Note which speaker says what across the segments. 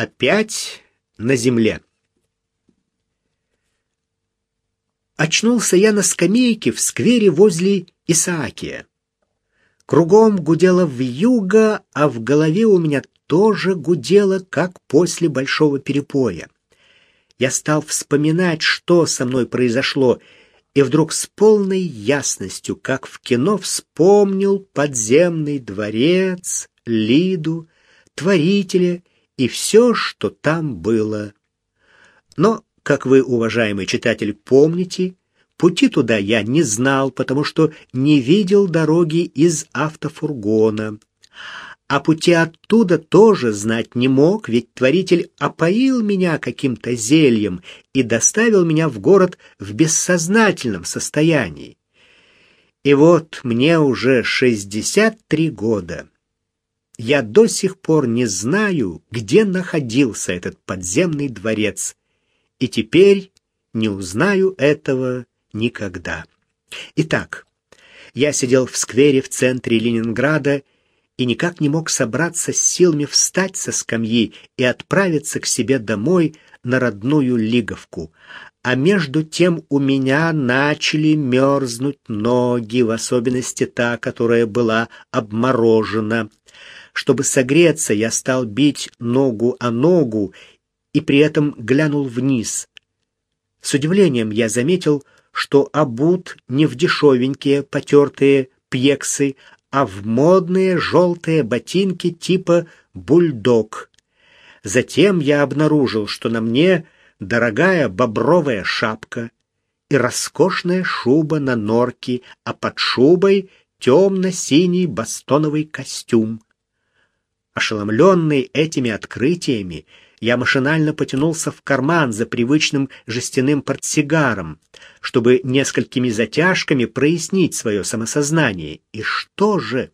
Speaker 1: Опять на земле. Очнулся я на скамейке в сквере возле Исаакия. Кругом гудело вьюга, а в голове у меня тоже гудело, как после большого перепоя. Я стал вспоминать, что со мной произошло, и вдруг с полной ясностью, как в кино, вспомнил подземный дворец, Лиду, Творителя и все, что там было. Но, как вы, уважаемый читатель, помните, Пути туда я не знал, потому что не видел дороги из автофургона. А пути оттуда тоже знать не мог, ведь Творитель опоил меня каким-то зельем и доставил меня в город в бессознательном состоянии. И вот мне уже 63 года. Я до сих пор не знаю, где находился этот подземный дворец, и теперь не узнаю этого никогда. Итак, я сидел в сквере в центре Ленинграда и никак не мог собраться с силами встать со скамьи и отправиться к себе домой на родную Лиговку. А между тем у меня начали мерзнуть ноги, в особенности та, которая была обморожена. Чтобы согреться, я стал бить ногу о ногу и при этом глянул вниз. С удивлением я заметил, что обут не в дешевенькие потертые пьексы, а в модные желтые ботинки типа бульдог. Затем я обнаружил, что на мне дорогая бобровая шапка и роскошная шуба на норке, а под шубой темно-синий бастоновый костюм. Ошеломленный этими открытиями, я машинально потянулся в карман за привычным жестяным портсигаром, чтобы несколькими затяжками прояснить свое самосознание. И что же?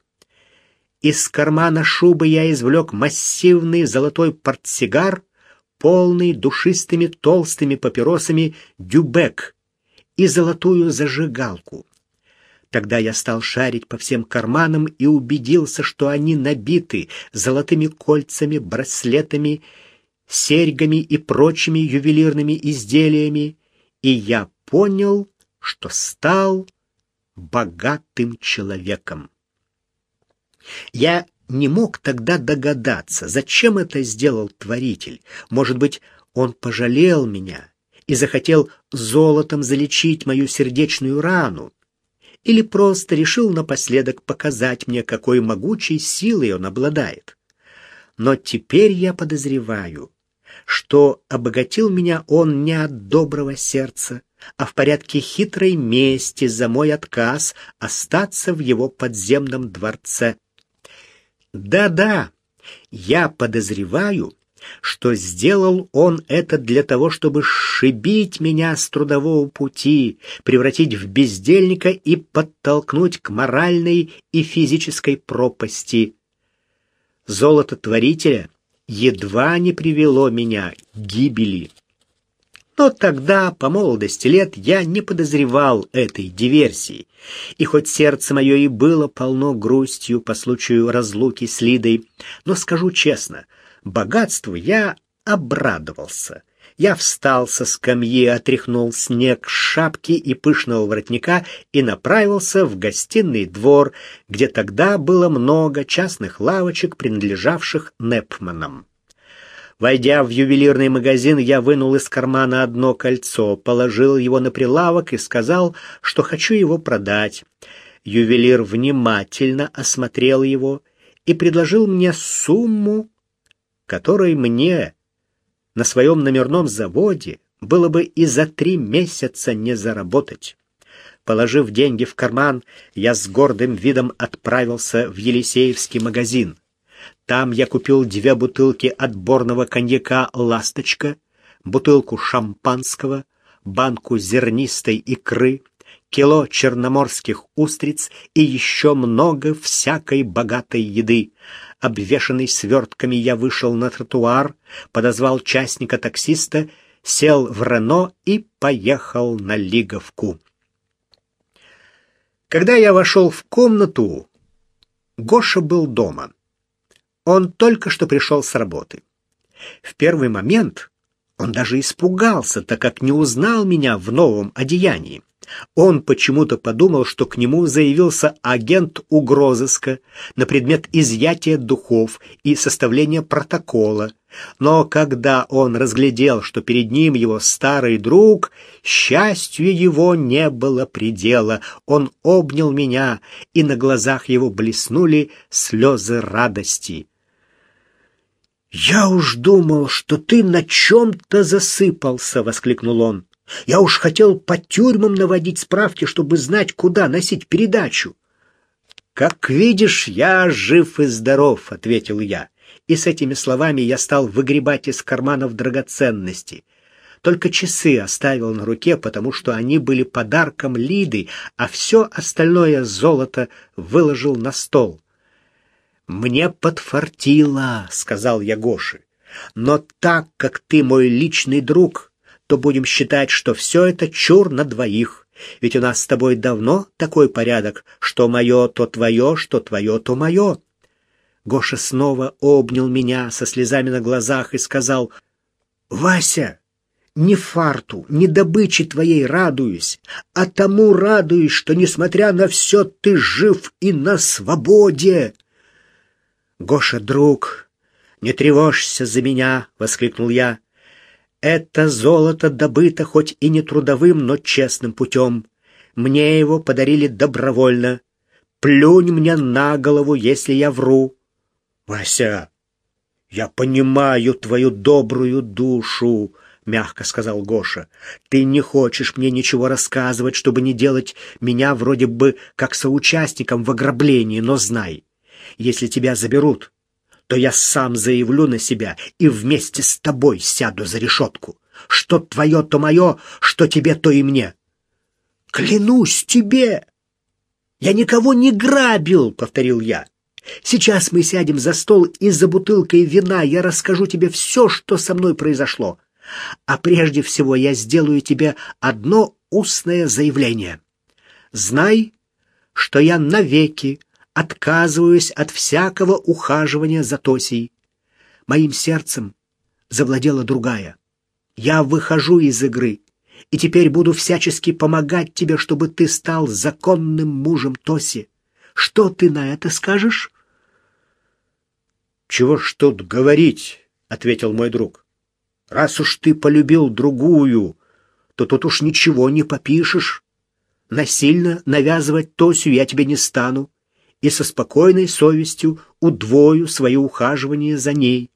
Speaker 1: Из кармана шубы я извлек массивный золотой портсигар, полный душистыми толстыми папиросами дюбек и золотую зажигалку. Тогда я стал шарить по всем карманам и убедился, что они набиты золотыми кольцами, браслетами серьгами и прочими ювелирными изделиями, и я понял, что стал богатым человеком. Я не мог тогда догадаться, зачем это сделал Творитель. Может быть, он пожалел меня и захотел золотом залечить мою сердечную рану, или просто решил напоследок показать мне, какой могучей силой он обладает. Но теперь я подозреваю, что обогатил меня он не от доброго сердца, а в порядке хитрой мести за мой отказ остаться в его подземном дворце. Да-да, я подозреваю, что сделал он это для того, чтобы сшибить меня с трудового пути, превратить в бездельника и подтолкнуть к моральной и физической пропасти. Золото творителя едва не привело меня к гибели. Но тогда, по молодости лет, я не подозревал этой диверсии. И хоть сердце мое и было полно грустью по случаю разлуки с Лидой, но скажу честно, богатству я обрадовался — я встал со скамьи, отряхнул снег с шапки и пышного воротника и направился в гостиный двор, где тогда было много частных лавочек, принадлежавших Непманам. Войдя в ювелирный магазин, я вынул из кармана одно кольцо, положил его на прилавок и сказал, что хочу его продать. Ювелир внимательно осмотрел его и предложил мне сумму, которой мне на своем номерном заводе было бы и за три месяца не заработать. Положив деньги в карман, я с гордым видом отправился в Елисеевский магазин. Там я купил две бутылки отборного коньяка «Ласточка», бутылку шампанского, банку зернистой икры, кило черноморских устриц и еще много всякой богатой еды. Обвешанный свертками, я вышел на тротуар, подозвал частника-таксиста, сел в Рено и поехал на Лиговку. Когда я вошел в комнату, Гоша был дома. Он только что пришел с работы. В первый момент он даже испугался, так как не узнал меня в новом одеянии. Он почему-то подумал, что к нему заявился агент угрозыска на предмет изъятия духов и составления протокола. Но когда он разглядел, что перед ним его старый друг, счастью его не было предела. Он обнял меня, и на глазах его блеснули слезы радости. «Я уж думал, что ты на чем-то засыпался!» — воскликнул он. Я уж хотел по тюрьмам наводить справки, чтобы знать, куда носить передачу. «Как видишь, я жив и здоров», — ответил я. И с этими словами я стал выгребать из карманов драгоценности. Только часы оставил на руке, потому что они были подарком Лиды, а все остальное золото выложил на стол. «Мне подфартило», — сказал я Гоше. «Но так как ты мой личный друг, то будем считать, что все это чур на двоих. Ведь у нас с тобой давно такой порядок, что мое то твое, что твое то мое. Гоша снова обнял меня со слезами на глазах и сказал, «Вася, не фарту, не добыче твоей радуюсь, а тому радуюсь, что, несмотря на все, ты жив и на свободе». «Гоша, друг, не тревожься за меня!» — воскликнул я. Это золото добыто хоть и не трудовым, но честным путем. Мне его подарили добровольно. Плюнь мне на голову, если я вру. Вася, я понимаю твою добрую душу, мягко сказал Гоша. Ты не хочешь мне ничего рассказывать, чтобы не делать меня вроде бы как соучастником в ограблении, но знай, если тебя заберут, то я сам заявлю на себя и вместе с тобой сяду за решетку. Что твое, то мое, что тебе, то и мне. Клянусь тебе! Я никого не грабил, повторил я. Сейчас мы сядем за стол и за бутылкой вина я расскажу тебе все, что со мной произошло. А прежде всего я сделаю тебе одно устное заявление. Знай, что я навеки отказываюсь от всякого ухаживания за Тосей. Моим сердцем завладела другая. Я выхожу из игры и теперь буду всячески помогать тебе, чтобы ты стал законным мужем Тоси. Что ты на это скажешь? Чего ж тут говорить, ответил мой друг. Раз уж ты полюбил другую, то тут уж ничего не попишешь. Насильно навязывать Тосю я тебе не стану и со спокойной совестью удвою свое ухаживание за ней.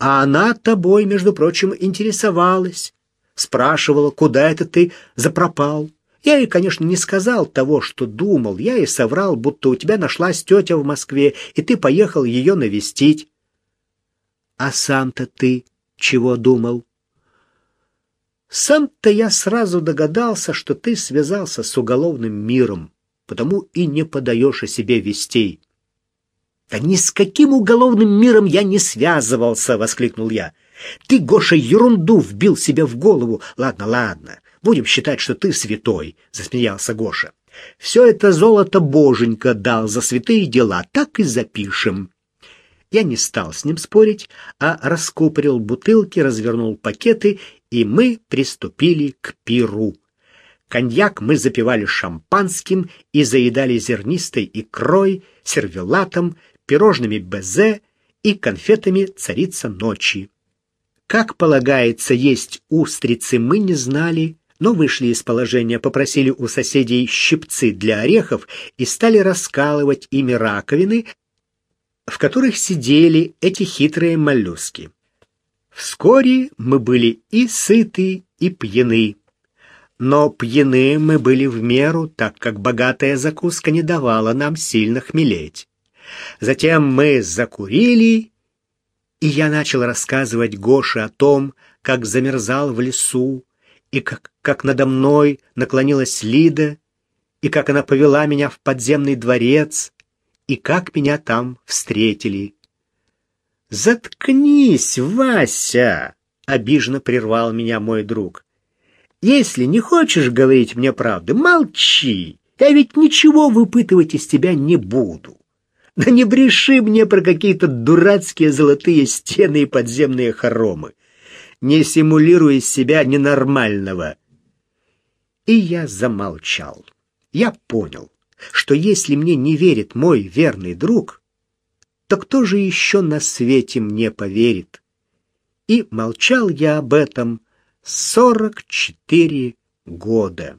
Speaker 1: А она тобой, между прочим, интересовалась, спрашивала, куда это ты запропал. Я ей, конечно, не сказал того, что думал. Я ей соврал, будто у тебя нашлась тетя в Москве, и ты поехал ее навестить. А сам-то ты чего думал? Сам-то я сразу догадался, что ты связался с уголовным миром потому и не подаешь о себе вестей. «Да ни с каким уголовным миром я не связывался!» — воскликнул я. «Ты, Гоша, ерунду вбил себе в голову. Ладно, ладно, будем считать, что ты святой», — засмеялся Гоша. «Все это золото боженька дал за святые дела, так и запишем». Я не стал с ним спорить, а раскупорил бутылки, развернул пакеты, и мы приступили к пиру. Коньяк мы запивали шампанским и заедали зернистой икрой, сервелатом, пирожными безе и конфетами «Царица ночи». Как полагается есть устрицы, мы не знали, но вышли из положения, попросили у соседей щипцы для орехов и стали раскалывать ими раковины, в которых сидели эти хитрые моллюски. Вскоре мы были и сыты, и пьяны. Но пьяны мы были в меру, так как богатая закуска не давала нам сильно хмелеть. Затем мы закурили, и я начал рассказывать Гоше о том, как замерзал в лесу, и как, как надо мной наклонилась Лида, и как она повела меня в подземный дворец, и как меня там встретили. «Заткнись, Вася!» — обиженно прервал меня мой друг. Если не хочешь говорить мне правды, молчи. Я ведь ничего выпытывать из тебя не буду. Да не бреши мне про какие-то дурацкие золотые стены и подземные хоромы. Не симулируй из себя ненормального. И я замолчал. Я понял, что если мне не верит мой верный друг, то кто же еще на свете мне поверит? И молчал я об этом сорок четыре года.